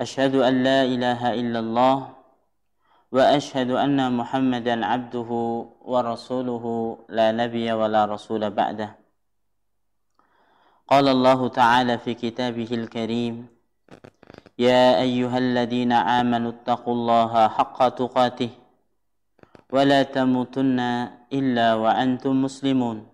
أشهد أن لا إله إلا الله وأشهد أن محمدا عبده ورسوله لا نبي ولا رسول بعده. قال الله تعالى في كتابه الكريم يا أيها الذين آمنوا اتقوا الله حق تقاته ولا تموتن إلا وأنتم مسلمون.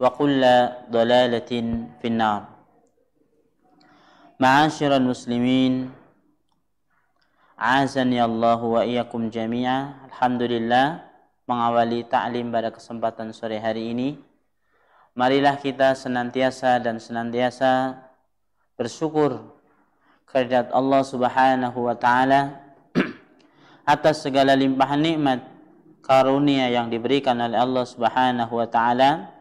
وكل ضلالة في النار معاشر المسلمين عزني الله وإياكم جميعا الحمد لله mengawali ta'lim pada kesempatan sore hari ini marilah kita senantiasa dan senantiasa bersyukur kehadirat Allah Subhanahu wa taala atas segala limpahan nikmat karunia yang diberikan oleh Allah Subhanahu wa taala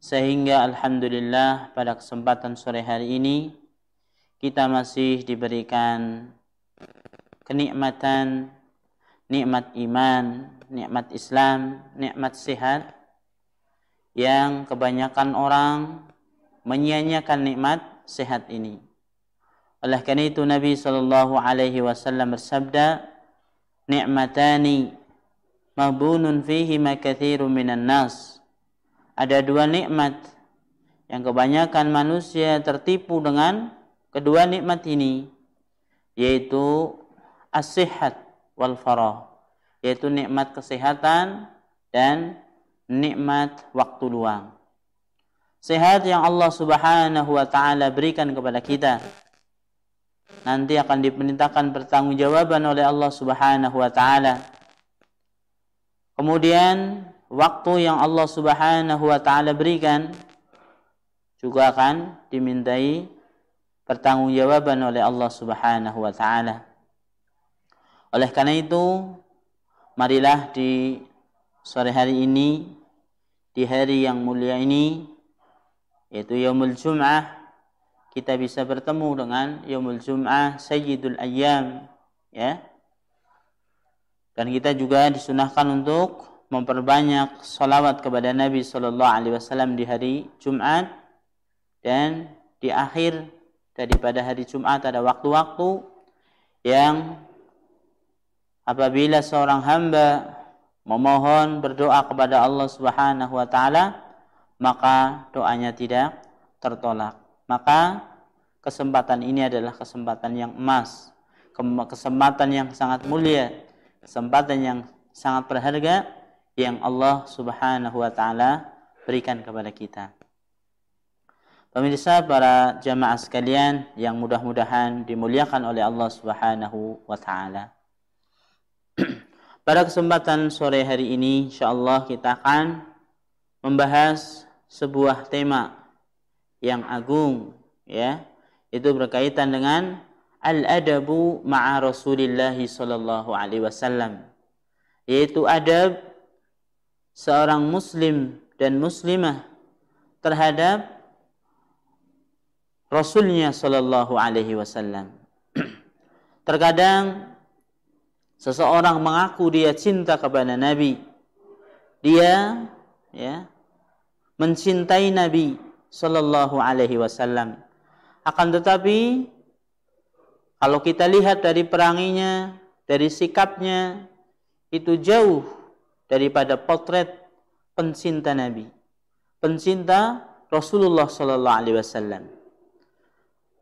sehingga alhamdulillah pada kesempatan sore hari ini kita masih diberikan kenikmatan nikmat iman, nikmat Islam, nikmat sehat yang kebanyakan orang menyia-nyiakan nikmat sehat ini. Oleh karena itu Nabi Shallallahu Alaihi Wasallam bersabda, nikmatani mabunun fihi makathiru minan nas. Ada dua nikmat yang kebanyakan manusia tertipu dengan kedua nikmat ini, yaitu as-sihat wal farah yaitu nikmat kesehatan dan nikmat waktu luang. Sehat yang Allah Subhanahu wa taala berikan kepada kita nanti akan diperintahkan pertanggungjawaban oleh Allah Subhanahu wa taala. Kemudian waktu yang Allah Subhanahu wa taala berikan juga akan dimintai pertanggungjawaban oleh Allah Subhanahu wa taala. Oleh karena itu, marilah di sore hari ini, di hari yang mulia ini, yaitu Yaumul Jum'ah, kita bisa bertemu dengan Yaumul Jum'ah Sayyidul Ayyam, ya. Dan kita juga disunahkan untuk memperbanyak salawat kepada Nabi Sallallahu Alaihi Wasallam di hari Jumat dan di akhir daripada hari Jumat ada waktu-waktu yang apabila seorang hamba memohon berdoa kepada Allah Subhanahu wa taala maka doanya tidak tertolak. Maka kesempatan ini adalah kesempatan yang emas, kesempatan yang sangat mulia, kesempatan yang sangat berharga yang Allah Subhanahu wa taala berikan kepada kita. Pemirsa para jamaah sekalian yang mudah-mudahan dimuliakan oleh Allah Subhanahu wa taala. Pada kesempatan sore hari ini insyaallah kita akan membahas sebuah tema yang agung ya itu berkaitan dengan al-adabu ma'a Rasulillah sallallahu alaihi wasallam yaitu adab seorang muslim dan muslimah terhadap Rasulnya Shallallahu Alaihi Wasallam. Terkadang seseorang mengaku dia cinta kepada Nabi, dia ya mencintai Nabi Shallallahu Alaihi Wasallam. Akan tetapi kalau kita lihat dari peranginya, dari sikapnya, itu jauh daripada potret pencinta Nabi, pencinta Rasulullah Shallallahu Alaihi Wasallam.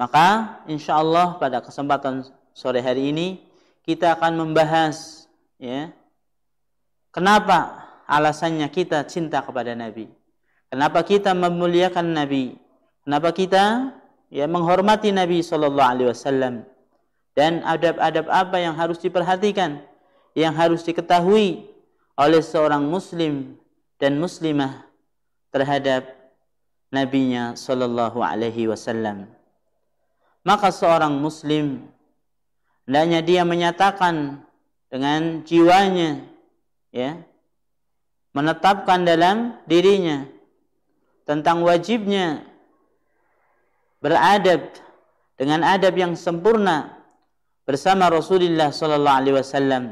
Maka insya Allah pada kesempatan sore hari ini kita akan membahas ya kenapa alasannya kita cinta kepada Nabi. Kenapa kita memuliakan Nabi? Kenapa kita ya menghormati Nabi Shallallahu Alaihi Wasallam? Dan adab-adab apa yang harus diperhatikan, yang harus diketahui oleh seorang Muslim dan Muslimah terhadap Nabi-Nya Shallallahu Alaihi Wasallam. Maka seorang Muslim hendaknya dia menyatakan dengan jiwanya ya menetapkan dalam dirinya tentang wajibnya beradab dengan adab yang sempurna bersama Rasulullah sallallahu alaihi wasallam.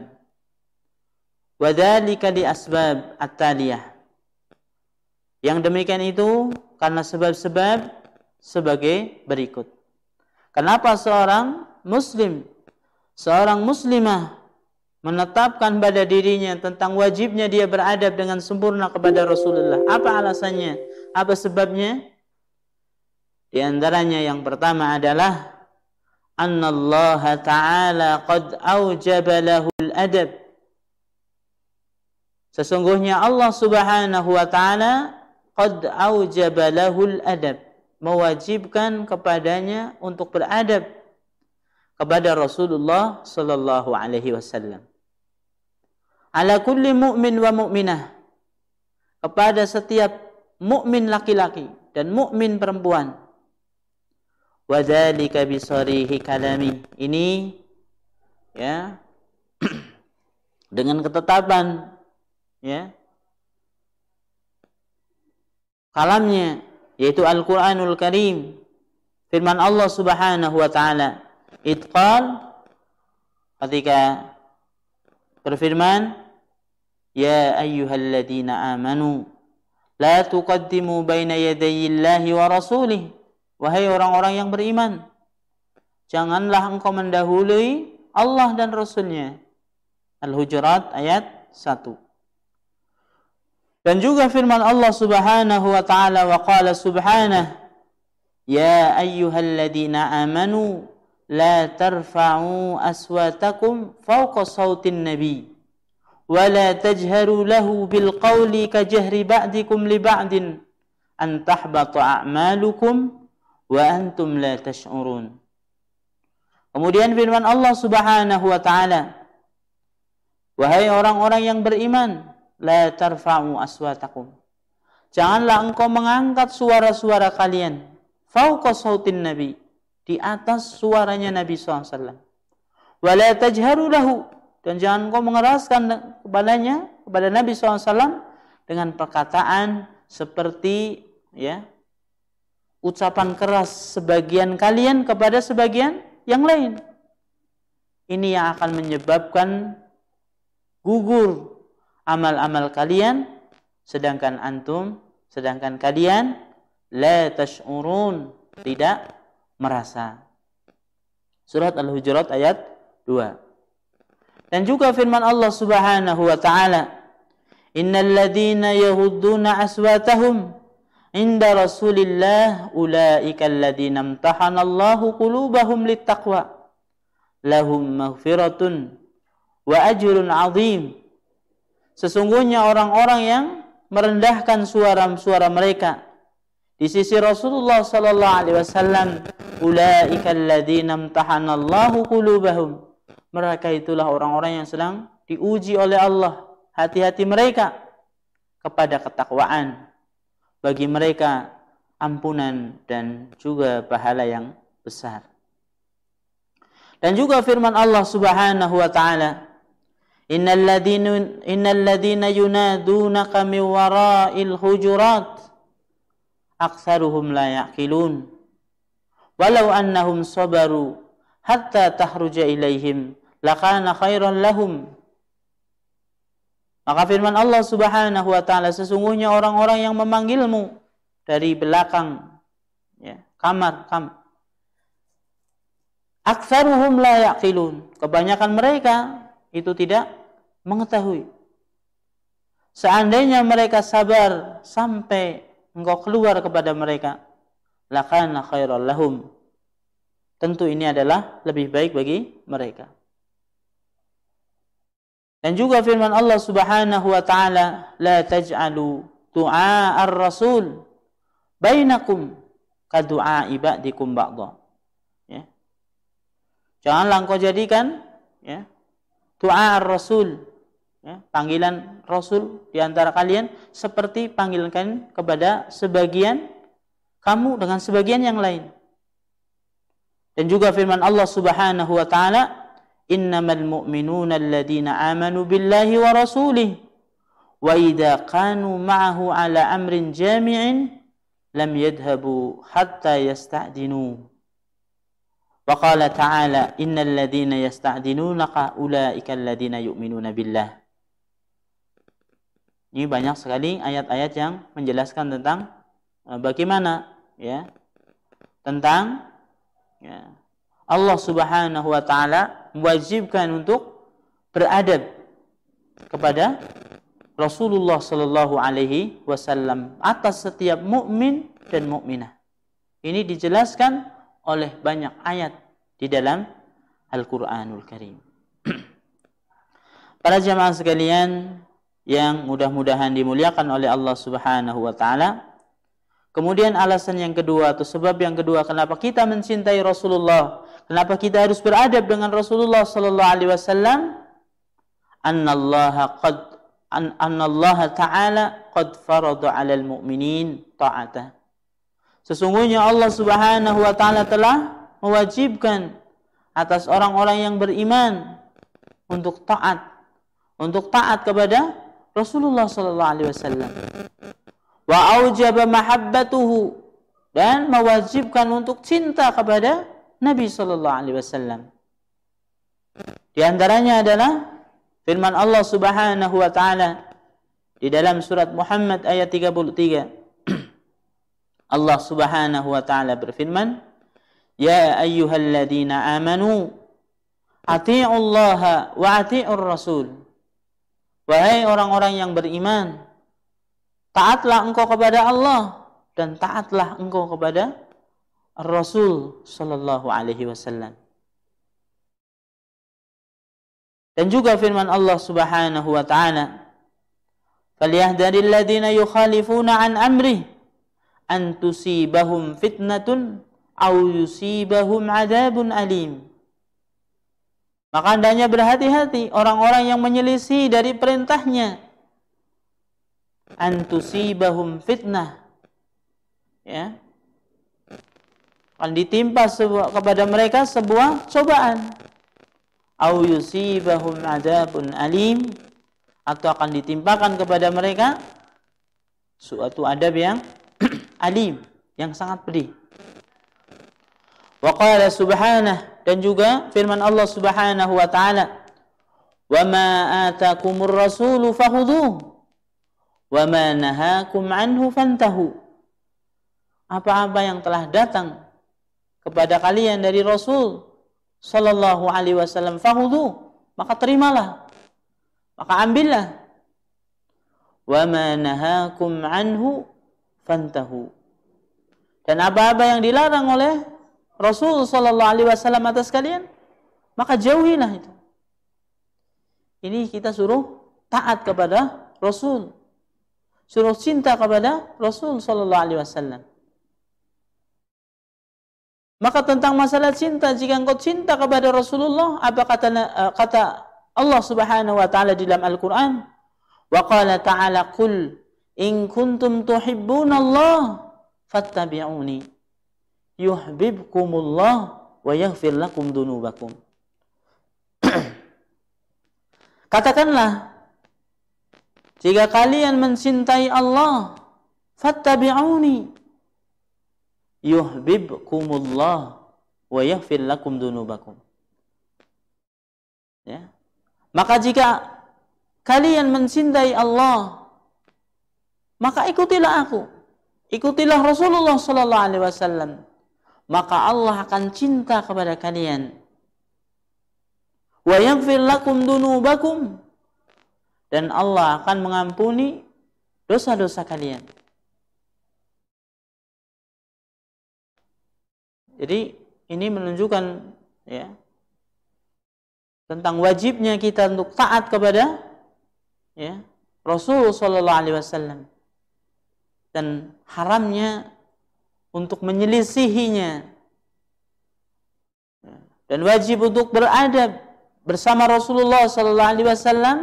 Wadzalika li asbab at-taliyah. Yang demikian itu karena sebab-sebab sebagai berikut. Kenapa seorang muslim seorang muslimah menetapkan pada dirinya tentang wajibnya dia beradab dengan sempurna kepada Rasulullah. Apa alasannya? Apa sebabnya? Di antaranya yang pertama adalah anna Allah Ta'ala qad awjaba lahul adab. Sesungguhnya Allah Subhanahu wa taala qad aujaba lahul adab, mewajibkan kepadanya untuk beradab kepada Rasulullah sallallahu alaihi wasallam. Ala kulli mu'min wa mu'minah kepada setiap mukmin laki-laki dan mukmin perempuan. Wa dzalika bisarihi kalami. Ini ya dengan ketetapan ya. Kalamnya yaitu Al-Qur'anul Karim. Firman Allah Subhanahu wa taala. Itqal ketika berfirman Ya ayyuhalladzina amanu la tuqaddimu baina yadayillahi wa rasulih. Wahai orang-orang yang beriman janganlah engkau mendahului Allah dan Rasulnya. Al-Hujurat ayat 1 dan juga firman Allah Subhanahu wa taala wa qala subhanahu Ya ayyuhalladzina amanu لا ترفعوا أصواتكم فوق صوت النبي ولا تجهروا له بالقول كجهر بعضكم لبعض أن تحبط أعمالكم وأنتم لا تشعرون Kemudian firman Allah Subhanahu wa taala Wahai orang-orang yang beriman la tarfa'u aswatakum Janganlah engkau mengangkat suara-suara kalian fauqa sautin nabi di atas suaranya Nabi SAW. Wala tajharu lahu dan jangan kau mengeraskan kepadanya kepada Nabi SAW dengan perkataan seperti ya ucapan keras sebagian kalian kepada sebagian yang lain. Ini yang akan menyebabkan gugur amal-amal kalian sedangkan antum sedangkan kalian la tash'urun tidak merasa. Surat Al-Hujurat ayat 2. Dan juga firman Allah Subhanahu wa taala, "Innal ladzina yahudduna aswatahum inda Rasulillah ulaika alladzina imtahana Allahu qulubahum littaqwa. Lahum maghfiratun wa ajrun 'adzim." Sesungguhnya orang-orang yang merendahkan suara-suara mereka. Di sisi Rasulullah sallallahu alaihi wasallam ulaika alladzina imtahanallahu qulubahum. Mereka itulah orang-orang yang sedang diuji oleh Allah hati-hati mereka kepada ketakwaan. Bagi mereka ampunan dan juga pahala yang besar. Dan juga firman Allah Subhanahu wa taala innal ladzina innal ladzina yunadunaka min wara'il hujurat. Aktsaruhum la yaqilun. Walau annahum sabaru hatta tahruja ilaihim lakana khairan lahum. Maka firman Allah Subhanahu wa taala sesungguhnya orang-orang yang memanggilmu dari belakang ya, kamar kam. Aktsaruhum la yaqilun. Kebanyakan mereka itu tidak mengetahui. Seandainya mereka sabar sampai engkau keluar kepada mereka, lakana khairal lahum. Tentu ini adalah lebih baik bagi mereka. Dan juga firman Allah Subhanahu wa taala, "La taj'alu du'a ar-rasul bainakum ka du'a ibadikum ba'dha." Ya. Janganlah engkau jadikan ya, doa ar-rasul ya, panggilan rasul di antara kalian seperti panggilan kepada sebagian kamu dengan sebagian yang lain. Dan juga firman Allah Subhanahu wa taala, innamal mu'minuna alladhina amanu billahi wa rasulih wa idza kanu ma'ahu ala amrin jami'in lam yadhhabu hatta yasta'dinu wa qala ta'ala innal ladhina yasta'dinunaka ulaika alladhina yu'minuna billah ini banyak sekali ayat-ayat yang menjelaskan tentang uh, bagaimana ya tentang ya, Allah Subhanahu wa taala mewajibkan untuk beradab kepada Rasulullah Shallallahu Alaihi Wasallam atas setiap mukmin dan mukminah. Ini dijelaskan oleh banyak ayat di dalam Al-Quranul Karim. Para jamaah sekalian yang mudah-mudahan dimuliakan oleh Allah Subhanahu wa taala. Kemudian alasan yang kedua atau sebab yang kedua kenapa kita mencintai Rasulullah Kenapa kita harus beradab dengan Rasulullah sallallahu alaihi wasallam? Annallaha qad an annallaha ta'ala qad farada 'alal mu'minin ta'ata. Sesungguhnya Allah Subhanahu wa taala telah mewajibkan atas orang-orang yang beriman untuk taat untuk taat kepada Rasulullah sallallahu alaihi wasallam. Wa aujaba mahabbatuhu dan mewajibkan untuk cinta kepada Nabi Shallallahu Alaihi Wasallam. Di antaranya adalah firman Allah Subhanahu Wa Taala di dalam surat Muhammad ayat 33. Allah Subhanahu Wa Taala berfirman, Ya ayyuhalladzina amanu ati'u Allah wa ati'ur Rasul. Wahai orang-orang yang beriman, taatlah engkau kepada Allah dan taatlah engkau kepada Rasul sallallahu alaihi wasallam. Dan juga firman Allah Subhanahu wa taala, "Falyahdharil ladzina yukhalifuna an amri an tusibahum fitnatun aw yusibahum adzabun alim." Maka hendaknya berhati-hati orang-orang yang menyelisih dari perintahnya. Antusibahum fitnah. Ya, akan ditimpa sebuah, kepada mereka sebuah cobaan au yusibahum adzabun alim atau akan ditimpakan kepada mereka suatu adab yang alim yang sangat pedih wa qala subhanah dan juga firman Allah Subhanahu wa taala wa ma atakumur rasulu fakhudhuhu wa ma nahakum anhu fantahu. Apa-apa yang telah datang kepada kalian dari Rasul sallallahu alaihi wasallam fahudu maka terimalah maka ambillah. Wa ma nahakum anhu fantahu. Dan apa-apa yang dilarang oleh Rasul sallallahu alaihi wasallam atas kalian maka jauhilah itu. Ini kita suruh taat kepada Rasul. Suruh cinta kepada Rasul sallallahu alaihi wasallam. Maka tentang masalah cinta, jika engkau cinta kepada Rasulullah, apa kata uh, kata Allah Subhanahu wa taala di dalam Al-Qur'an? Wa qala ta'ala qul in kuntum tuhibbunallaha fattabi'uni yuhibbukumullah wa yaghfir lakum dunubakum. Katakanlah jika kalian mencintai Allah fattabi'uni yuhibbukumullah wa yaghfir lakum dunubakum. Ya. Maka jika kalian mencintai Allah, maka ikutilah aku. Ikutilah Rasulullah sallallahu alaihi wasallam. Maka Allah akan cinta kepada kalian. Wa yaghfir lakum dunubakum. Dan Allah akan mengampuni dosa-dosa kalian. Jadi ini menunjukkan ya tentang wajibnya kita untuk taat kepada ya Rasul Shallallahu Alaihi Wasallam dan haramnya untuk menyelisihinya dan wajib untuk beradab bersama Rasulullah Sallallahu Alaihi Wasallam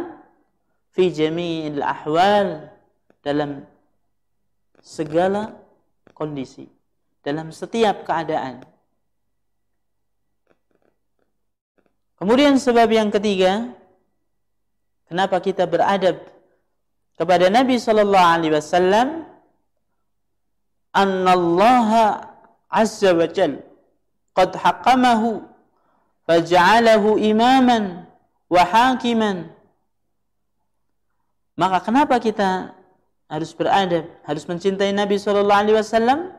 fi jami'il ahwal dalam segala kondisi dalam setiap keadaan Kemudian sebab yang ketiga, kenapa kita beradab kepada Nabi sallallahu alaihi wasallam? Annallaha azza wa jal qad haqqamahu faj'alahu imaman wa hakiman. Maka kenapa kita harus beradab, harus mencintai Nabi sallallahu alaihi wasallam?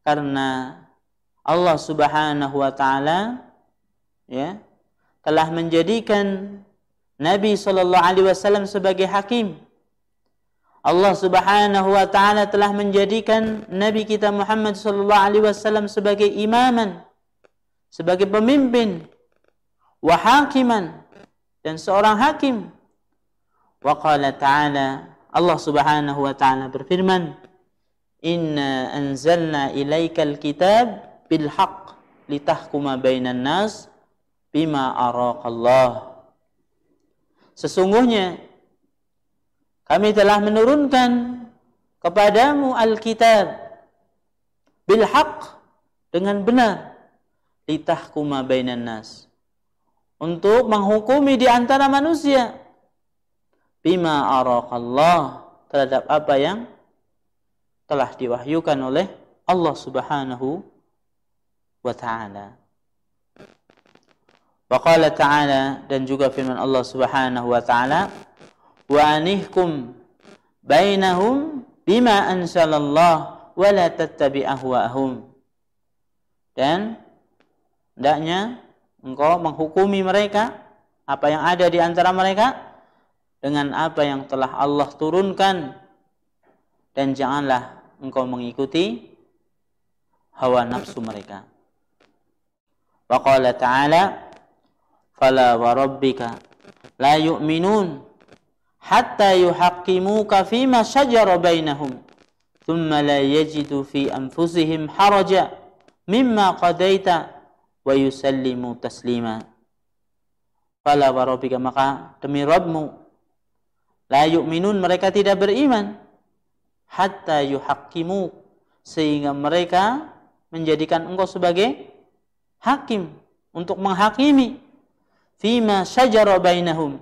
Karena Allah Subhanahu wa taala ya telah menjadikan Nabi Shallallahu Alaihi Wasallam sebagai hakim. Allah Subhanahu Wa Taala telah menjadikan Nabi kita Muhammad Shallallahu Alaihi Wasallam sebagai imaman, sebagai pemimpin, wahakiman dan seorang hakim. Wa qala ta'ala Allah Subhanahu wa taala berfirman, "Inna anzalna ilaikal kitab bil haqq litahkuma bainan nas bima araqallah. Sesungguhnya kami telah menurunkan kepadamu Alkitab bil haq dengan benar. Litahkuma bainan nas. Untuk menghukumi di antara manusia. Bima araqallah terhadap apa yang telah diwahyukan oleh Allah Subhanahu wa taala. Wa qala ta'ala dan juga firman Allah Subhanahu wa taala wa anihkum bainahum bima anzalallah wa la tattabi ahwa'ahum. Dan hendaknya engkau menghukumi mereka apa yang ada di antara mereka dengan apa yang telah Allah turunkan dan janganlah engkau mengikuti hawa nafsu mereka. Wa qala ta'ala fala wa rabbika la yu'minun hatta yuhaqqimuka fima shajara bainahum thumma la yajidu fi anfusihim haraja mimma qadaita wa yusallimu taslima. Fala wa rabbika maka demi Rabbmu la yu'minun mereka tidak beriman. Hatta yuhaqqimu sehingga mereka menjadikan engkau sebagai hakim untuk menghakimi fima syajara bainahum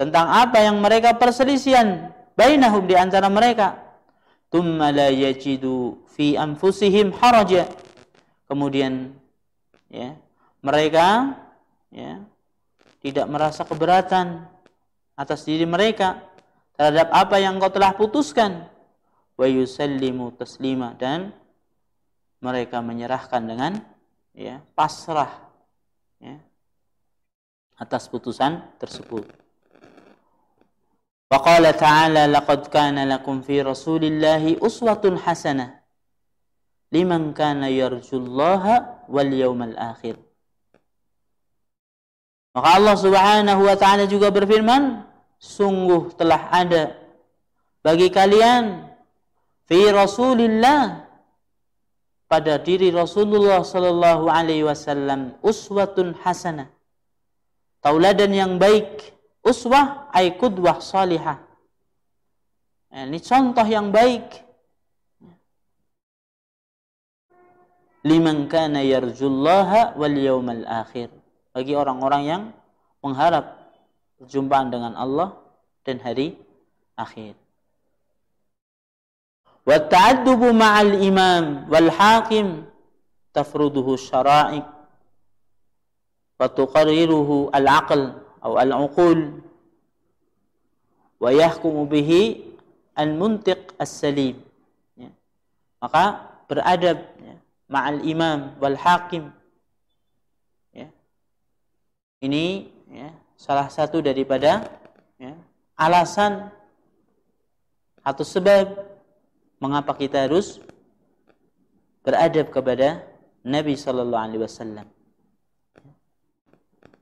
tentang apa yang mereka perselisihan bainahum di antara mereka. Thumma la yajidu fi anfusihim haraja. Kemudian ya mereka ya tidak merasa keberatan atas diri mereka terhadap apa yang kau telah putuskan. Wa yusallimu taslima. Dan mereka menyerahkan dengan ya pasrah ya atas putusan tersebut. Wa qala ta'ala laqad kana lakum fi Rasulillahi uswatun hasanah liman kana yarjullaha wal yawmal akhir. Maka Allah Subhanahu wa taala juga berfirman, sungguh telah ada bagi kalian fi Rasulillah pada diri Rasulullah sallallahu alaihi wasallam uswatun hasanah tauladan yang baik uswah ay kudwah salihah. Ini contoh yang baik. Liman kana yarjullaha wal yawmal akhir. Bagi orang-orang yang mengharap perjumpaan dengan Allah dan hari akhir. Wa ta'addubu ma'al imam wal hakim. Tafruduhu syara'i wa tuqarriruhu al-aql atau al-uqul wa yahkumu bihi al-muntiq as-salim. Ya. Maka beradab ya, ma'al imam wal hakim. Ya. Ini ya, salah satu daripada ya, alasan atau sebab mengapa kita harus beradab kepada Nabi sallallahu alaihi wasallam.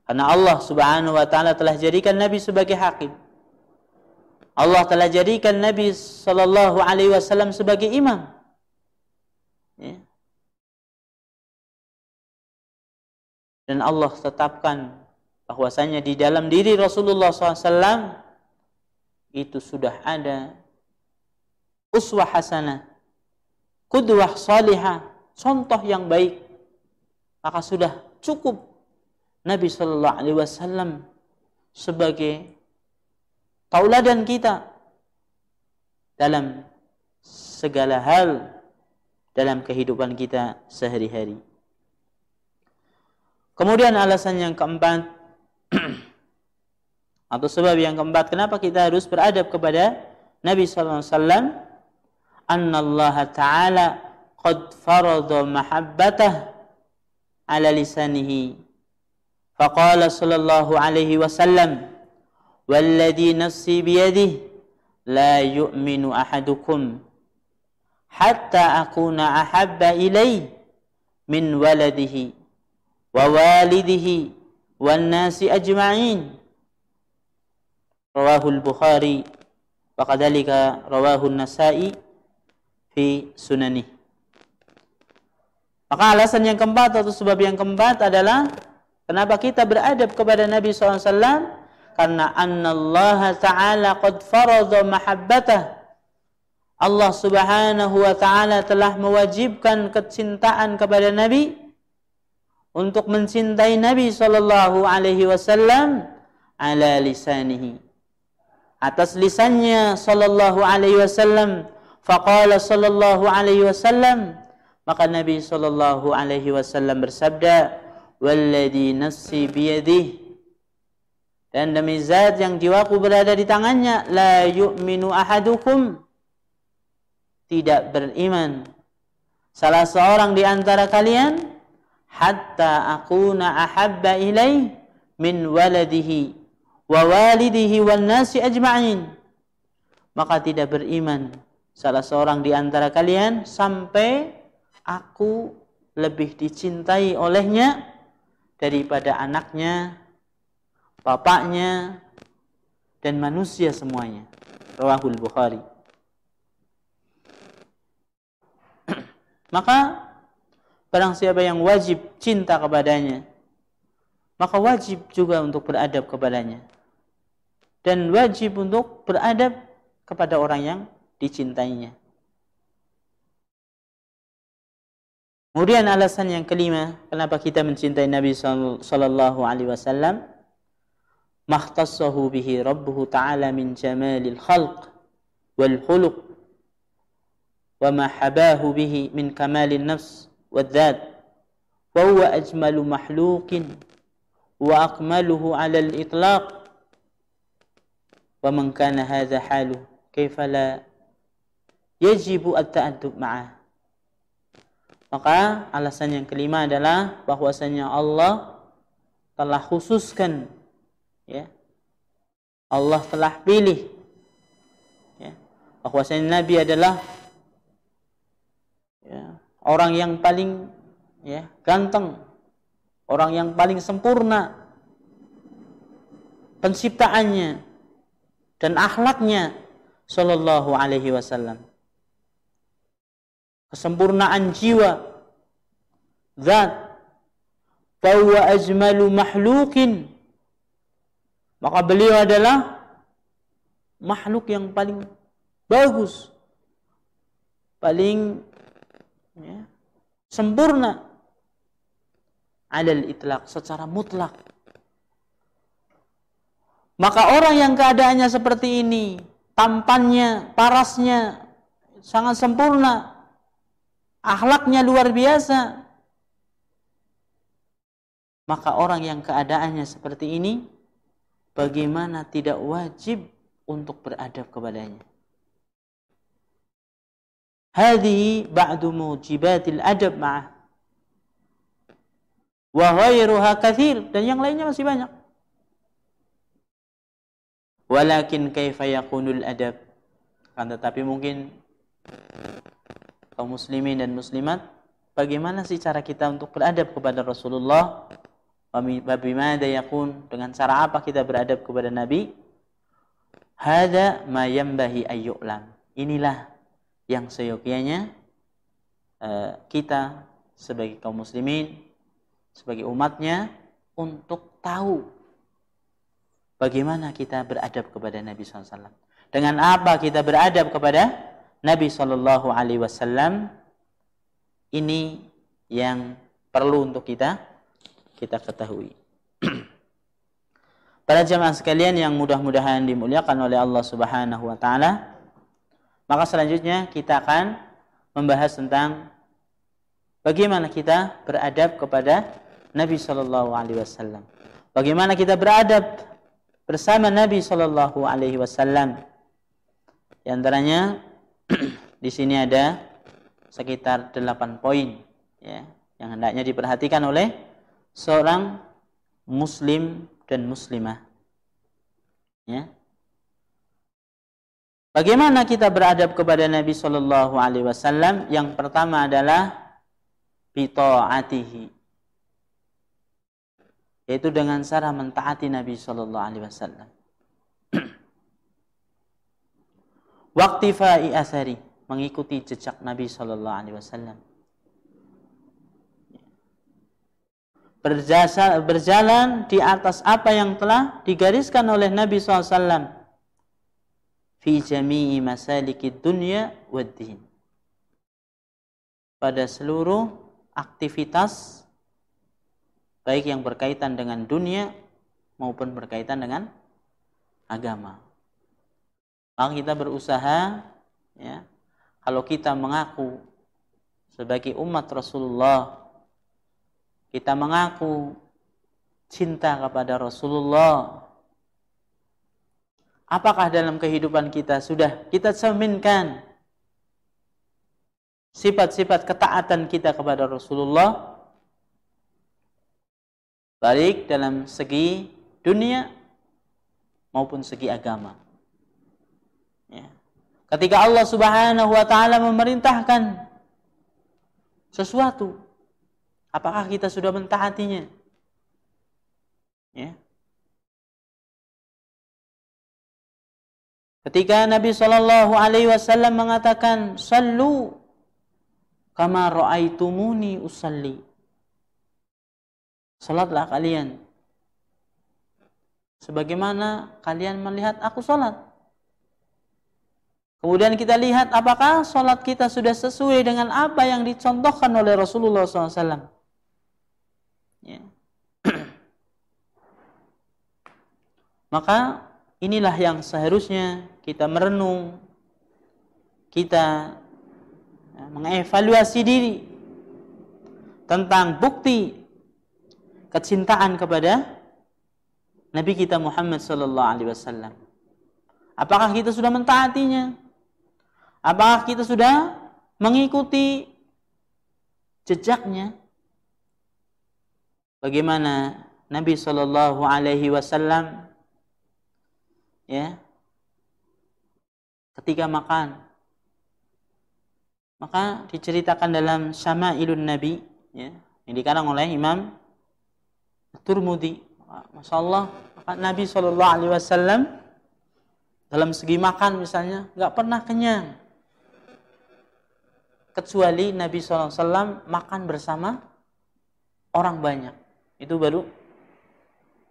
Karena Allah Subhanahu wa taala telah jadikan Nabi sebagai hakim. Allah telah jadikan Nabi sallallahu alaihi wasallam sebagai imam. Ya. Dan Allah tetapkan bahwasanya di dalam diri Rasulullah SAW itu sudah ada uswah hasanah, kudwah salihah, contoh yang baik, maka sudah cukup Nabi Shallallahu Alaihi Wasallam sebagai tauladan kita dalam segala hal dalam kehidupan kita sehari-hari. Kemudian alasan yang keempat atau sebab yang keempat kenapa kita harus beradab kepada Nabi sallallahu alaihi wasallam An Allah taala qad farada mahabbatah ala lisanihi فقال صلى الله عليه وسلم والذي نفسي بيده لا يؤمن أحدكم حتى أكون أحب إليه من ولده ووالده والناس أجمعين رواه البخاري وكذلك رواه النسائي fi sunani. Maka alasan yang keempat atau sebab yang keempat adalah kenapa kita beradab kepada Nabi SAW karena Allah Ta'ala qad faradha mahabbatah. Allah Subhanahu wa taala telah mewajibkan kecintaan kepada Nabi. Untuk mencintai Nabi sallallahu alaihi wasallam ala lisanihi. Atas lisannya sallallahu alaihi wasallam. Faqala sallallahu alaihi wasallam. Maka Nabi sallallahu alaihi wasallam bersabda walladhi nafsi biyadih. Dan demi zat yang jiwaku berada di tangannya la yu'minu ahadukum. Tidak beriman. Salah seorang di antara kalian hatta akuna ahabba ilaih min waladihi wa walidihi wan nasi ajma'in. Maka tidak beriman salah seorang di antara kalian sampai aku lebih dicintai olehnya daripada anaknya, bapaknya, dan manusia semuanya. Rawahul Bukhari. Maka barang siapa yang wajib cinta kepadanya, maka wajib juga untuk beradab kepadanya. Dan wajib untuk beradab kepada orang yang dicintainya. Kemudian alasan yang kelima, kenapa kita mencintai Nabi sallallahu alaihi wasallam? Mahtassahu bihi Rabbuhu ta'ala min jamalil khalq wal khuluq wa ma habahu bihi min kamalin nafs wal dhat wa huwa ajmalu mahluqin wa akmaluhu 'ala al-itlaq wa man kana hadha haluhu kaifa la yajibu at-ta'addub ma'ah. Maka alasan yang kelima adalah bahwasanya Allah telah khususkan ya. Allah telah pilih ya, bahwasanya Nabi adalah ya, orang yang paling ya, ganteng, orang yang paling sempurna penciptaannya dan akhlaknya sallallahu alaihi wasallam kesempurnaan jiwa. Zat. Bahwa ajmalu mahlukin maka beliau adalah makhluk yang paling bagus. Paling ya, sempurna. Alal itlaq secara mutlak. Maka orang yang keadaannya seperti ini tampannya parasnya sangat sempurna. Akhlaknya luar biasa. Maka orang yang keadaannya seperti ini, bagaimana tidak wajib untuk beradab kepadanya? Hadhi ba'du mujibatil adab ma'ah. Wa ghairuha kathir. Dan yang lainnya masih banyak. Walakin kaifa yakunul adab. Kan tetapi mungkin kaum muslimin dan muslimat bagaimana sih cara kita untuk beradab kepada Rasulullah Bagaimana yakun dengan cara apa kita beradab kepada Nabi? Hada ma yambahi ayyu'lam. Inilah yang seyogianya uh, kita sebagai kaum muslimin, sebagai umatnya untuk tahu bagaimana kita beradab kepada Nabi SAW. Dengan apa kita beradab kepada Nabi Shallallahu Alaihi Wasallam ini yang perlu untuk kita kita ketahui. Para jemaah sekalian yang mudah-mudahan dimuliakan oleh Allah Subhanahu wa taala, maka selanjutnya kita akan membahas tentang bagaimana kita beradab kepada Nabi Shallallahu alaihi wasallam. Bagaimana kita beradab bersama Nabi Shallallahu alaihi wasallam. Di antaranya di sini ada sekitar 8 poin ya yang hendaknya diperhatikan oleh seorang muslim dan muslimah. Ya. Bagaimana kita beradab kepada Nabi Shallallahu Alaihi Wasallam? Yang pertama adalah bitaatihi, yaitu dengan cara mentaati Nabi Shallallahu Alaihi Wasallam. Waktifai asari, mengikuti jejak Nabi Shallallahu Alaihi Wasallam. berjalan di atas apa yang telah digariskan oleh Nabi SAW fi jami'i masalikid dunya waddin pada seluruh aktivitas baik yang berkaitan dengan dunia maupun berkaitan dengan agama. Maka kita berusaha ya kalau kita mengaku sebagai umat Rasulullah kita mengaku cinta kepada Rasulullah, apakah dalam kehidupan kita sudah kita cerminkan sifat-sifat ketaatan kita kepada Rasulullah baik dalam segi dunia maupun segi agama. Ketika Allah Subhanahu wa taala memerintahkan sesuatu Apakah kita sudah mentaatinya? Ya. Ketika Nabi Shallallahu Alaihi Wasallam mengatakan, "Sallu kama ro'aitumuni usalli." Salatlah kalian sebagaimana kalian melihat aku salat. Kemudian kita lihat apakah salat kita sudah sesuai dengan apa yang dicontohkan oleh Rasulullah SAW. Ya. Maka inilah yang seharusnya kita merenung, kita ya, mengevaluasi diri tentang bukti kecintaan kepada Nabi kita Muhammad sallallahu alaihi wasallam. Apakah kita sudah mentaatinya? Apakah kita sudah mengikuti jejaknya? bagaimana Nabi Shallallahu Alaihi Wasallam ya ketika makan? Maka diceritakan dalam Syama'ilun Nabi ya yang dikarang oleh Imam Turmudi Masya Allah Nabi Shallallahu Alaihi Wasallam dalam segi makan misalnya nggak pernah kenyang kecuali Nabi SAW makan bersama orang banyak itu baru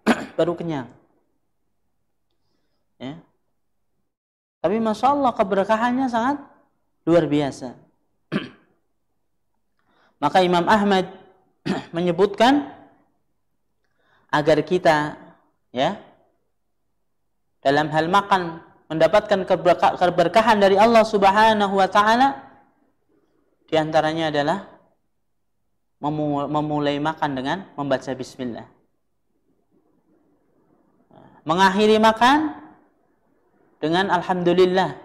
baru kenyang. Ya. Tapi masya Allah keberkahannya sangat luar biasa. Maka Imam Ahmad menyebutkan agar kita ya dalam hal makan mendapatkan keberkahan dari Allah Subhanahu wa taala di antaranya adalah memulai makan dengan membaca bismillah. Mengakhiri makan dengan alhamdulillah.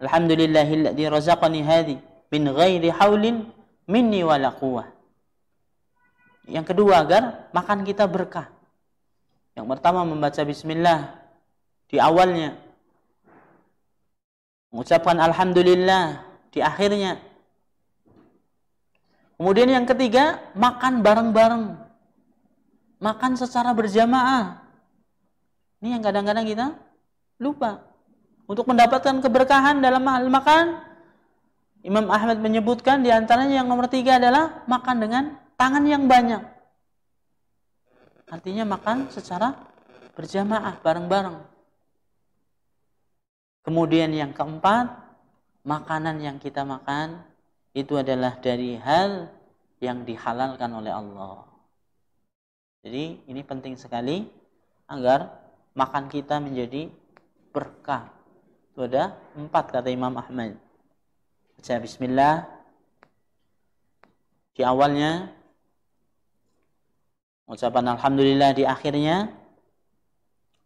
Alhamdulillahilladzi razaqani hadhi min ghairi haulin minni wala quwwah. Yang kedua agar makan kita berkah. Yang pertama membaca bismillah di awalnya. Mengucapkan alhamdulillah di akhirnya. Kemudian yang ketiga, makan bareng-bareng. Makan secara berjamaah. Ini yang kadang-kadang kita lupa. Untuk mendapatkan keberkahan dalam hal makan, Imam Ahmad menyebutkan di antaranya yang nomor tiga adalah makan dengan tangan yang banyak. Artinya makan secara berjamaah, bareng-bareng. Kemudian yang keempat, makanan yang kita makan itu adalah dari hal yang dihalalkan oleh Allah. Jadi ini penting sekali agar makan kita menjadi berkah. Itu ada empat kata Imam Ahmad. Baca Bismillah. Di awalnya ucapan Alhamdulillah di akhirnya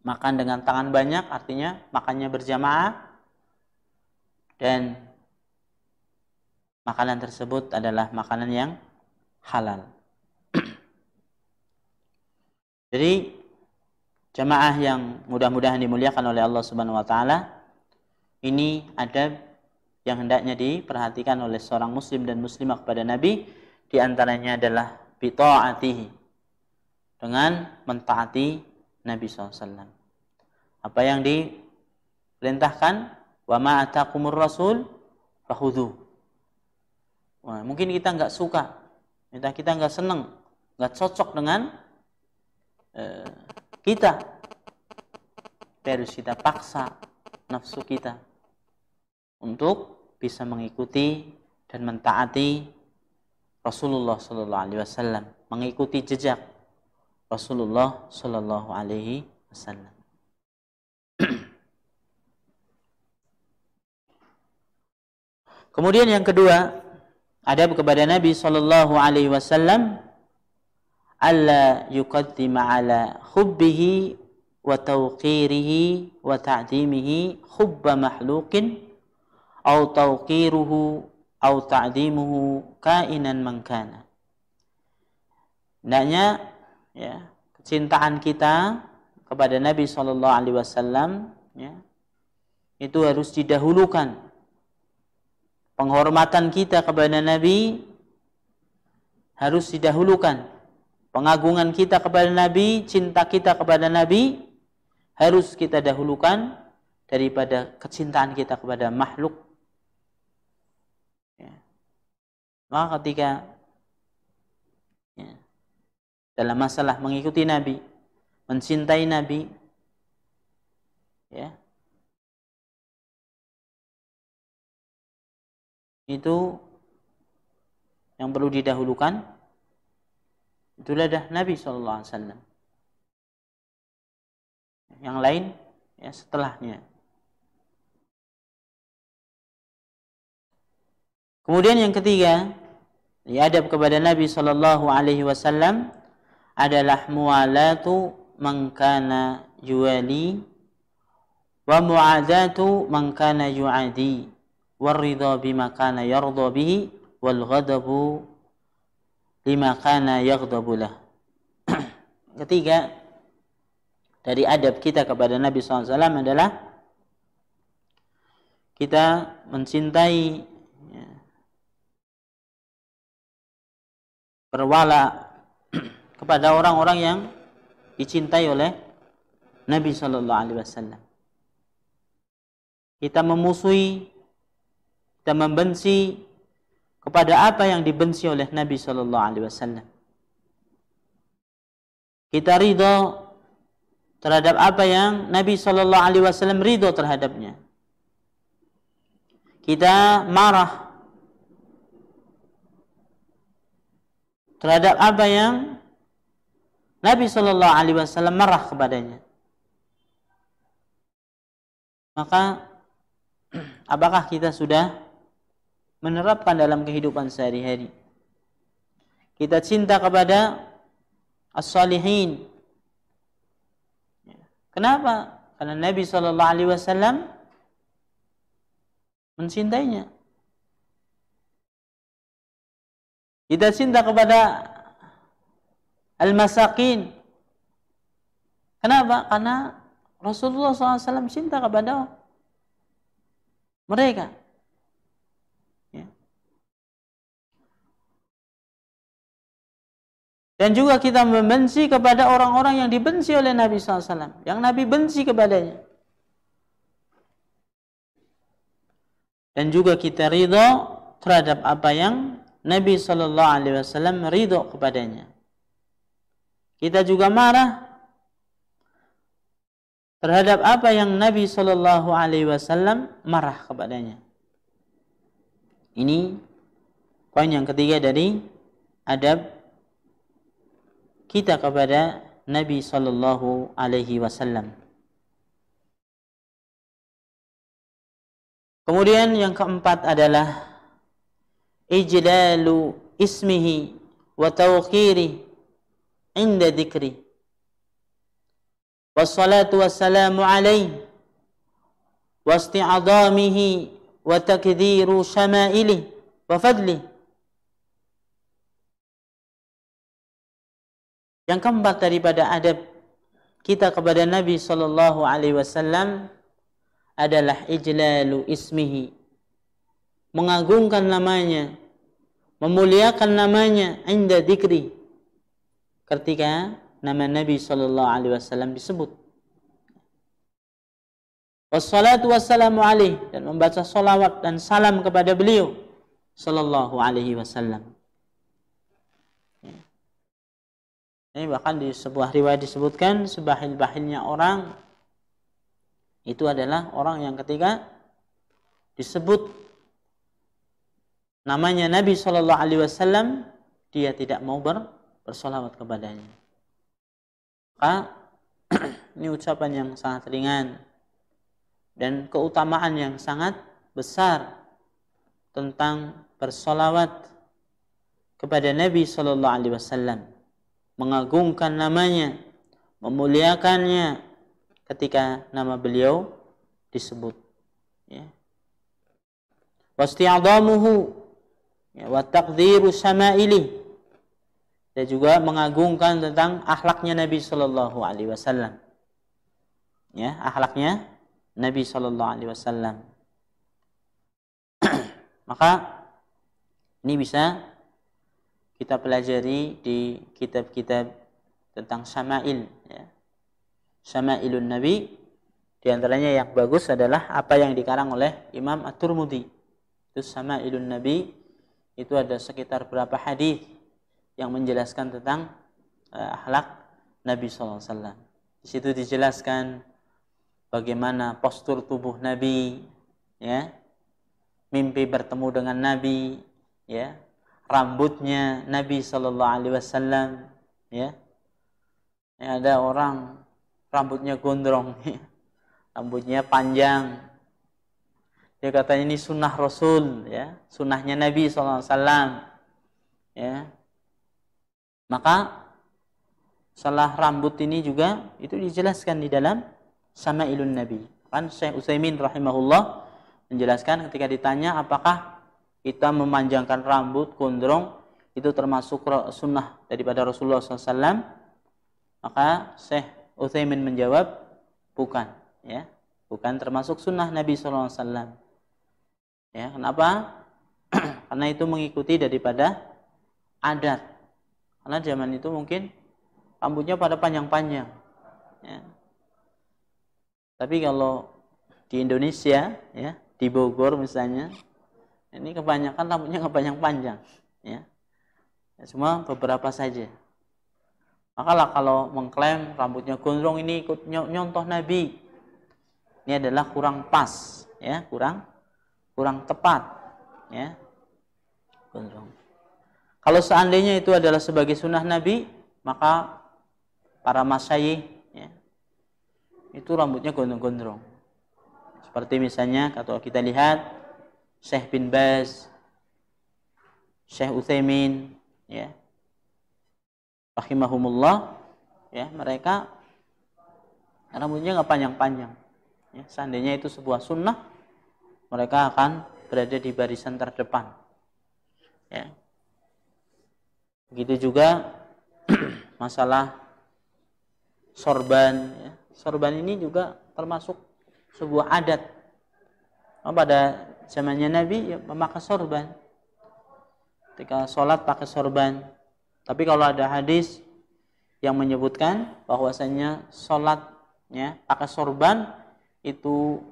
makan dengan tangan banyak artinya makannya berjamaah dan makanan tersebut adalah makanan yang halal. Jadi jamaah yang mudah-mudahan dimuliakan oleh Allah Subhanahu wa taala ini adab yang hendaknya diperhatikan oleh seorang muslim dan muslimah kepada Nabi di antaranya adalah bitaatihi dengan mentaati Nabi SAW. Apa yang diperintahkan, wa ma atakumur rasul fahudhu. Wah, mungkin kita nggak suka, kita kita nggak seneng, nggak cocok dengan uh, kita. Tapi harus kita paksa nafsu kita untuk bisa mengikuti dan mentaati Rasulullah Sallallahu Alaihi Wasallam, mengikuti jejak Rasulullah Shallallahu Alaihi Wasallam. Kemudian yang kedua, adab kepada Nabi Shallallahu Alaihi Wasallam, alla yuqaddima ala hubbihi wa tawqirihi wa ta'dimihi hubba mahlukin au tawqiruhu au ta'dimuhu kainan man kana. Hendaknya ya kecintaan kita kepada Nabi Shallallahu Alaihi Wasallam ya itu harus didahulukan penghormatan kita kepada Nabi harus didahulukan pengagungan kita kepada Nabi cinta kita kepada Nabi harus kita dahulukan daripada kecintaan kita kepada makhluk ya. maka ketika ya, dalam masalah mengikuti Nabi, mencintai Nabi, ya, itu yang perlu didahulukan itulah dah Nabi Shallallahu Alaihi Wasallam. Yang lain ya setelahnya. Kemudian yang ketiga, ya adab kepada Nabi Shallallahu Alaihi Wasallam adalah mualatu man kana yuwali wa muadatu man kana yuadi ridha bima kana yardha bihi wal ghadabu lima kana yaghdabu lah ketiga dari adab kita kepada Nabi SAW adalah kita mencintai ya, berwala kepada orang-orang yang dicintai oleh Nabi Shallallahu Alaihi Wasallam. Kita memusuhi, kita membenci kepada apa yang dibenci oleh Nabi Shallallahu Alaihi Wasallam. Kita ridho terhadap apa yang Nabi Shallallahu Alaihi Wasallam ridho terhadapnya. Kita marah terhadap apa yang Nabi Shallallahu Alaihi Wasallam marah kepadanya. maka apakah kita sudah menerapkan dalam kehidupan sehari-hari? Kita cinta kepada as-salihin. Kenapa? Karena Nabi Shallallahu Alaihi Wasallam mencintainya. Kita cinta kepada al-masakin. Kenapa? Karena Rasulullah SAW cinta kepada mereka. Dan juga kita membenci kepada orang-orang yang dibenci oleh Nabi SAW. Yang Nabi benci kepadanya. Dan juga kita ridho terhadap apa yang Nabi Shallallahu Alaihi Wasallam ridho kepadanya. Kita juga marah terhadap apa yang Nabi Shallallahu Alaihi Wasallam marah kepadanya. Ini poin yang ketiga dari adab kita kepada Nabi Shallallahu Alaihi Wasallam. Kemudian yang keempat adalah ijlalu ismihi wa tawqiri inda dhikri wassalatu wassalamu wa takdiru syama'ilih Yang keempat daripada adab kita kepada Nabi sallallahu alaihi wasallam adalah ijlalu ismihi mengagungkan namanya, memuliakan namanya inda dikri ketika nama Nabi sallallahu alaihi wasallam disebut. Wassalatu wassalamu alaih dan membaca salawat dan salam kepada beliau sallallahu alaihi wasallam. Ini bahkan di sebuah riwayat disebutkan sebahil-bahilnya orang itu adalah orang yang ketika disebut namanya Nabi Shallallahu Alaihi Wasallam dia tidak mau ber, bersolawat kepadanya. Maka ini ucapan yang sangat ringan dan keutamaan yang sangat besar tentang bersolawat kepada Nabi Shallallahu Alaihi Wasallam, mengagungkan namanya, memuliakannya ketika nama beliau disebut. Ya. Wasti'adamuhu ya, wa taqdiru syama'ili dan juga mengagungkan tentang akhlaknya Nabi Shallallahu Alaihi Wasallam. Ya, akhlaknya Nabi Shallallahu Alaihi Wasallam. Maka ini bisa kita pelajari di kitab-kitab tentang syama'il. Ya. Syama'ilun Nabi di antaranya yang bagus adalah apa yang dikarang oleh Imam At-Turmudi. Itu Syama'ilun Nabi itu ada sekitar berapa hadis yang menjelaskan tentang uh, akhlak Nabi SAW. Di situ dijelaskan bagaimana postur tubuh Nabi, ya, mimpi bertemu dengan Nabi, ya, rambutnya Nabi Shallallahu Alaihi Wasallam, ya. ya. Ada orang rambutnya gondrong, rambutnya panjang, dia katanya ini sunnah Rasul, ya, sunnahnya Nabi SAW, ya. Maka salah rambut ini juga itu dijelaskan di dalam sama ilun Nabi. Kan Syekh Utsaimin rahimahullah menjelaskan ketika ditanya apakah kita memanjangkan rambut gondrong itu termasuk sunnah daripada Rasulullah SAW, maka Syekh Utsaimin menjawab bukan, ya, bukan termasuk sunnah Nabi SAW. Ya, kenapa? Karena itu mengikuti daripada adat. Karena zaman itu mungkin rambutnya pada panjang-panjang. Ya. Tapi kalau di Indonesia, ya, di Bogor misalnya, ini kebanyakan rambutnya nggak panjang-panjang. Ya. ya. Cuma beberapa saja. Makalah kalau mengklaim rambutnya gondrong ini ikut nyontoh Nabi, ini adalah kurang pas, ya, kurang kurang tepat ya gondrong kalau seandainya itu adalah sebagai sunnah Nabi maka para masyayikh ya, itu rambutnya gondrong-gondrong seperti misalnya kalau kita lihat Syekh bin Baz Syekh Utsaimin ya. Rahimahumullah ya mereka rambutnya nggak panjang-panjang ya. Seandainya itu sebuah sunnah mereka akan berada di barisan terdepan ya. Begitu juga masalah sorban ya. sorban ini juga termasuk sebuah adat. Pada zamannya Nabi ya, memakai sorban. Ketika sholat pakai sorban. Tapi kalau ada hadis yang menyebutkan bahwasanya sholatnya pakai sorban itu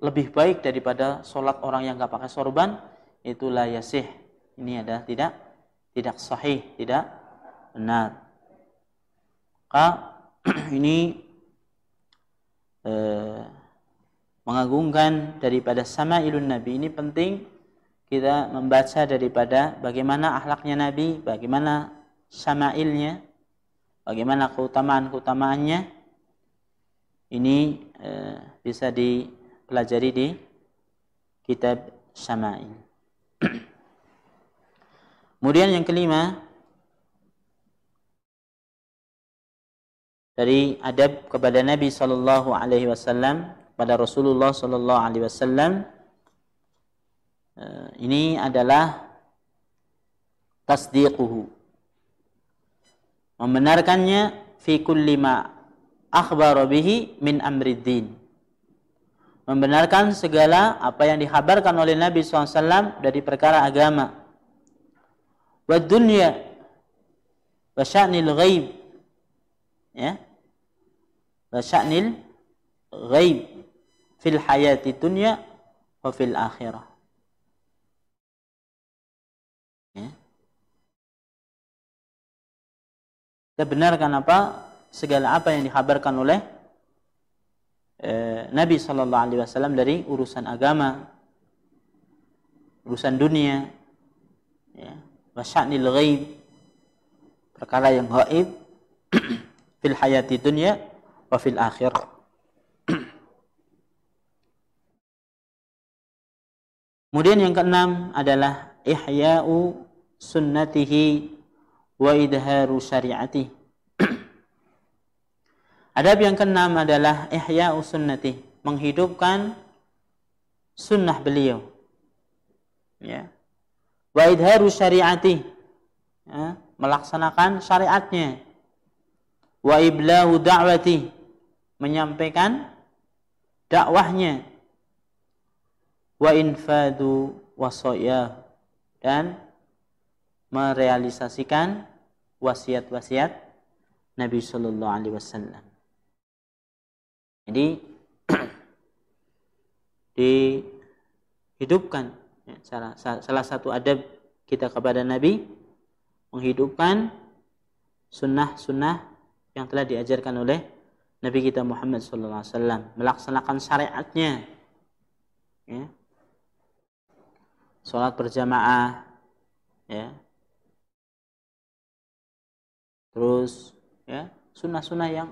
lebih baik daripada sholat orang yang nggak pakai sorban itulah yasih. Ini adalah tidak tidak sahih tidak benar. Maka ini eh, mengagungkan daripada sama ilun nabi ini penting kita membaca daripada bagaimana akhlaknya Nabi, bagaimana syama'ilnya, bagaimana keutamaan-keutamaannya. Ini e, bisa dipelajari di kitab Syama'il. Kemudian yang kelima dari adab kepada Nabi Shallallahu Alaihi Wasallam pada Rasulullah Shallallahu Alaihi Wasallam Eh, ini adalah tasdiquhu. Membenarkannya fi kulli ma akhbara bihi min amriddin membenarkan segala apa yang dikhabarkan oleh Nabi SAW dari perkara agama. Wa dunya wa sya'nil ghaib. Ya. Wa sya'nil ghaib fil hayati dunya wa fil akhirah. Kita benarkan apa? Segala apa yang dikhabarkan oleh eh, Nabi Shallallahu Alaihi Wasallam dari urusan agama, urusan dunia, ya, wasya'nil ghaib, perkara yang gaib fil hayati dunia wa fil akhir. Kemudian yang keenam adalah ihya'u sunnatihi wa idharu syari'ati. Adab yang keenam adalah ihya sunnati, menghidupkan sunnah beliau. Ya. Wa idharu syari'ati, ya, melaksanakan syariatnya. Wa iblahu da'wati, menyampaikan dakwahnya. Wa infadu wasayah dan merealisasikan wasiat-wasiat Nabi Shallallahu Alaihi Wasallam. Jadi dihidupkan ya, salah, salah satu adab kita kepada Nabi menghidupkan sunnah-sunnah yang telah diajarkan oleh Nabi kita Muhammad Sallallahu Alaihi Wasallam melaksanakan syariatnya ya. Sholat berjamaah ya terus ya sunnah-sunnah yang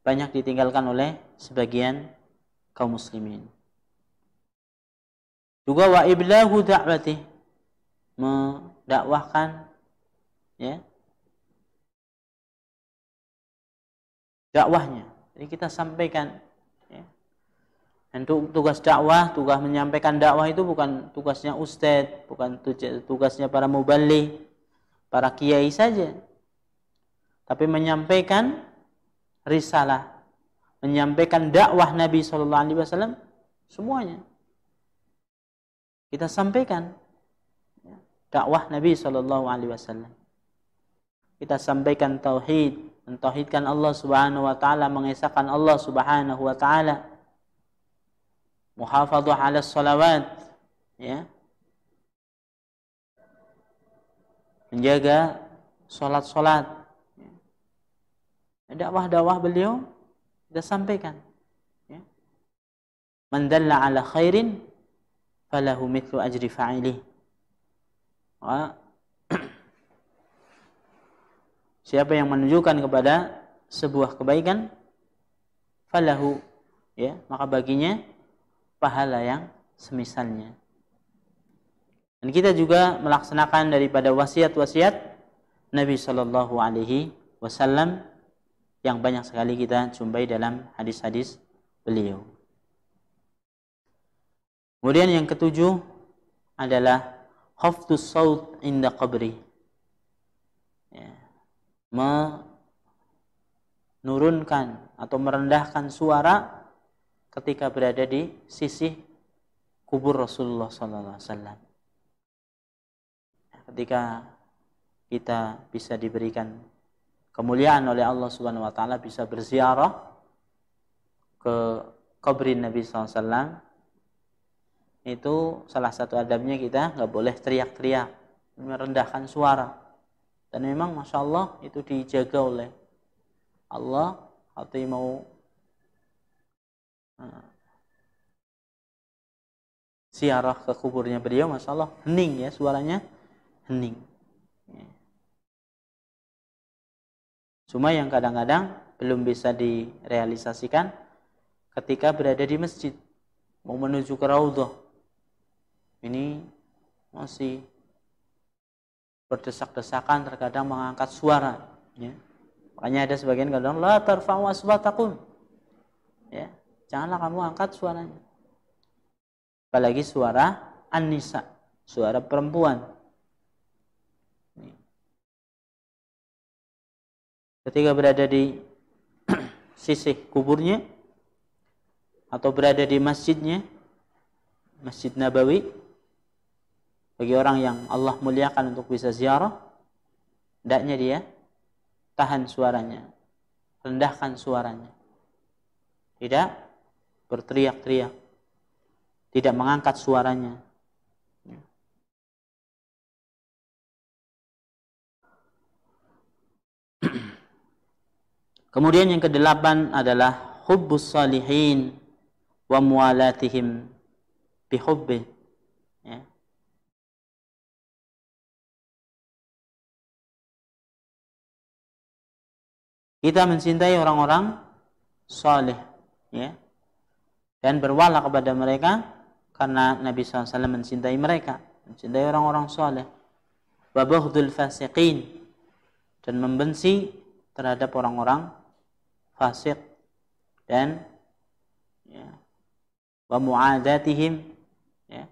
banyak ditinggalkan oleh sebagian kaum muslimin. Juga wa iblahu da'wati mendakwahkan ya dakwahnya. Jadi kita sampaikan. Dan tugas dakwah, tugas menyampaikan dakwah itu bukan tugasnya ustadz, bukan tugasnya para mubali, para kiai saja. Tapi menyampaikan risalah, menyampaikan dakwah Nabi Shallallahu Alaihi Wasallam semuanya. Kita sampaikan ya, dakwah Nabi Shallallahu Alaihi Wasallam. Kita sampaikan tauhid, mentauhidkan Allah Subhanahu Wa Taala, mengesahkan Allah Subhanahu Wa Taala, muhafadzah ala salawat, ya, menjaga solat-solat. Dakwah-dakwah beliau kita sampaikan ya. man dalla ala khairin falahu mithlu ajri fa'ilih. Siapa yang menunjukkan kepada sebuah kebaikan falahu ya. Maka baginya pahala yang semisalnya. Dan kita juga melaksanakan daripada wasiat-wasiat Nabi Shallallahu Alaihi Wasallam yang banyak sekali kita jumpai dalam hadis-hadis beliau. Kemudian yang ketujuh adalah haftus saut inda qabri. Ya. Menurunkan atau merendahkan suara ketika berada di sisi kubur Rasulullah wasallam. Ketika kita bisa diberikan kemuliaan oleh Allah Subhanahu wa taala bisa berziarah ke kubur Nabi SAW itu salah satu adabnya kita nggak boleh teriak-teriak merendahkan suara. Dan memang masya Allah itu dijaga oleh Allah atau mau ziarah ke kuburnya beliau masya Allah hening ya suaranya hening. Cuma yang kadang-kadang belum bisa direalisasikan ketika berada di masjid mau menuju ke raudhah. Ini masih berdesak-desakan terkadang mengangkat suara ya. Makanya ada sebagian kadang la tarfa'u aswatakum. Ya, janganlah kamu angkat suaranya. Apalagi suara an-nisa, suara perempuan. ketika berada di sisi kuburnya atau berada di masjidnya Masjid Nabawi bagi orang yang Allah muliakan untuk bisa ziarah hendaknya dia tahan suaranya rendahkan suaranya tidak berteriak-teriak tidak mengangkat suaranya Kemudian yang kedelapan adalah hubbus salihin wa mualatihim bihubbi. Ya. Kita mencintai orang-orang saleh, ya. Dan berwala kepada mereka karena Nabi SAW mencintai mereka, mencintai orang-orang saleh. Wa fasiqin dan membenci terhadap orang-orang fasik dan ya, wa ya.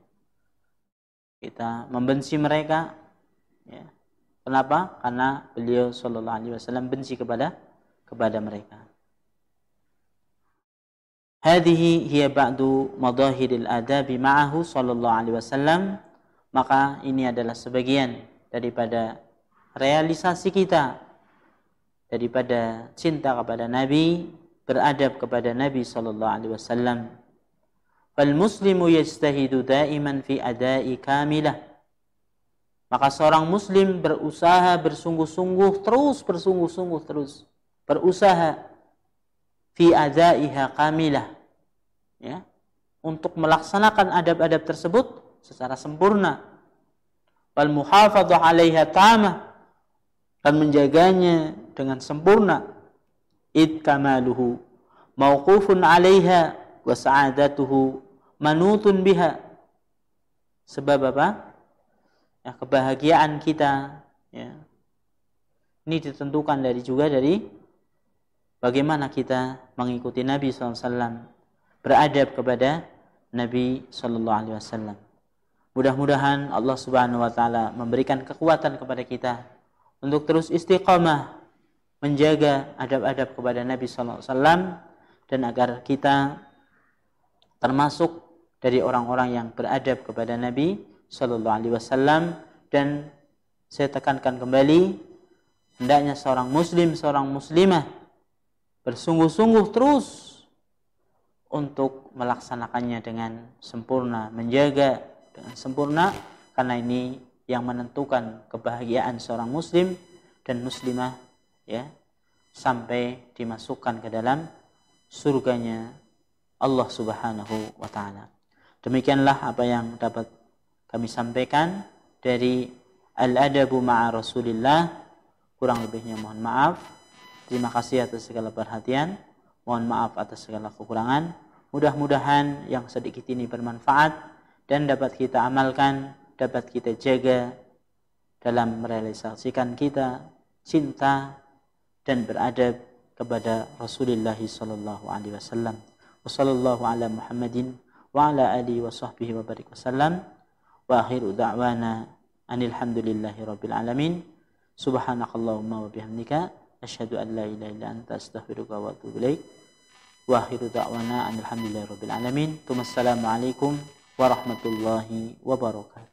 Kita membenci mereka ya. Kenapa? Karena beliau sallallahu alaihi wasallam benci kepada kepada mereka. Hadhihi hiya ba'du madahiril adabi ma'ahu sallallahu alaihi wasallam. Maka ini adalah sebagian daripada realisasi kita daripada cinta kepada Nabi, beradab kepada Nabi sallallahu alaihi wasallam. Fal muslimu yajtahidu daiman fi adai kamilah. Maka seorang muslim berusaha bersungguh-sungguh terus bersungguh-sungguh terus berusaha fi adaiha kamilah. Ya. Untuk melaksanakan adab-adab tersebut secara sempurna. Wal muhafadhu 'alaiha tamah. Dan menjaganya dengan sempurna. Id kamaluhu. Mauqufun 'alaiha wa sa'adatuhu. Manutun biha. Sebab apa? Ya kebahagiaan kita ya. Ini ditentukan dari juga dari bagaimana kita mengikuti Nabi SAW beradab kepada Nabi Sallallahu Wasallam. Mudah-mudahan Allah Subhanahu Wa Taala memberikan kekuatan kepada kita untuk terus istiqamah menjaga adab-adab kepada Nabi SAW dan agar kita termasuk dari orang-orang yang beradab kepada Nabi Shallallahu Alaihi Wasallam dan saya tekankan kembali hendaknya seorang Muslim seorang Muslimah bersungguh-sungguh terus untuk melaksanakannya dengan sempurna menjaga dengan sempurna karena ini yang menentukan kebahagiaan seorang muslim dan muslimah ya sampai dimasukkan ke dalam surganya Allah Subhanahu wa taala. Demikianlah apa yang dapat kami sampaikan dari Al-Adabu Ma'a Rasulillah. Kurang lebihnya mohon maaf. Terima kasih atas segala perhatian. Mohon maaf atas segala kekurangan. Mudah-mudahan yang sedikit ini bermanfaat dan dapat kita amalkan, dapat kita jaga dalam merealisasikan kita cinta dan beradab kepada Rasulullah sallallahu alaihi wasallam. Wassallallahu ala Muhammadin wa ala alihi wa sahbihi wa barik wasallam. Wa akhiru da'wana anil hamdulillahi rabbil alamin. Subhanakallahumma wa bihamdika asyhadu an la ilaha illa anta astaghfiruka wa atubu ilaik. Wa akhiru da'wana alhamdulillahi rabbil alamin. Wassalamualaikum warahmatullahi wabarakatuh.